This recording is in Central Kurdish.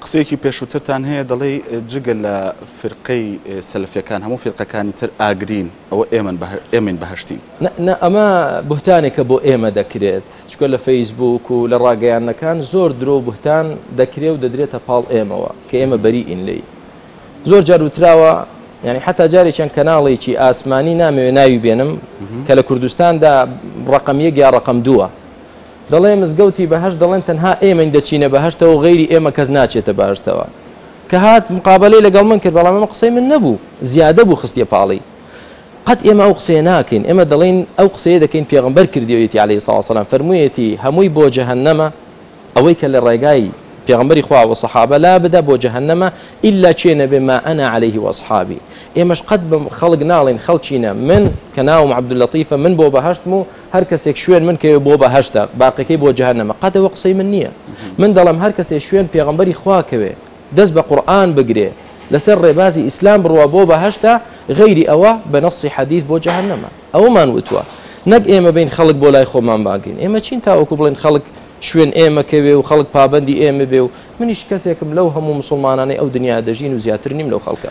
قسەیەکی پێشوترتان هەیە دەڵێی جگە لە فیرقەی سەلەفیەکان هەموو فیرقەکانی تر ئاگرین ئەوە ئێمەن بە ئێمەین بەهەشتین. نا نا ئەمە بوهتانێکە بۆ ئێمە دەکرێت چونکە لە فەیسبووک و لە ڕاگەیاندنەکان زۆر درۆ و بوهتان دەکرێ و دەدرێتە پاڵ ئێمەوە کە ئێمە بەریئین لێی زۆر جار وتراوە یانی حەتا جارێکیان کەناڵێکی ئاسمانی نامەوێ ناوی بێنم کە لە کوردستاندا ڕەقەم یەک یا ڕەقەم دووە دەڵێ مزگەوتی بەهەشت دەڵێن تەنها ئێمەین دەچینە بەهەشتەوە و غەیری ئێمە کەس ناچێتە بەهەشتەوە کە هات مقابەلەی لەگەڵ من کرد بەڵام ئەمە قسەی من نەبوو زیادە بوو خستیە پاڵی قەت ئێمە ئەو قسەیە ناکەین ئێمە دەڵین ئەو قسەیە دەکەین پێغمبەر کردیەتی عليه ساڵ سلام فەرموویەتی هەمووی بۆ جەهنەمە ئەوەی کە لە ڕێگای پێغمبەری خوا و سەحابە لا بدا بۆ جەهنەمە ئللا چێ نەبێ ما ئەنا عليه وەصحابی ئێمەش قەت بم خەڵک ناڵین خەڵچینە من کە ناوم عبدلطیفە من بۆ بەهشتم و هەر کەسێک شوێن من کەوێ بۆ بەهەشتە باقیەکەی بۆ جەهەنەمە قەت ئەوە قسەی من نییە من دەڵێم هەر کەسێ شوێن پێغەمبەری خوا کەوێ دەست بە قورئان بگرێ لەسەر ڕێبازی ئیسلام بڕوا بۆ بەهەشتە غەیری ئەوە بە نەسی حەدیث بۆ جەهەنەمە ئەومان وتوە نەک ئێمە بین خەڵک بۆ لای خۆمان باگەین ئێمە چین تاوەکو بڵێن خەڵک شوێن ئێمە کەوێ و خەڵک پابندی ئێمە بێ و منیش کەسێکم لەو هەموو مسلمانانەی ئەو دنیا دەژین و زیاتر نیم لەو خەڵکە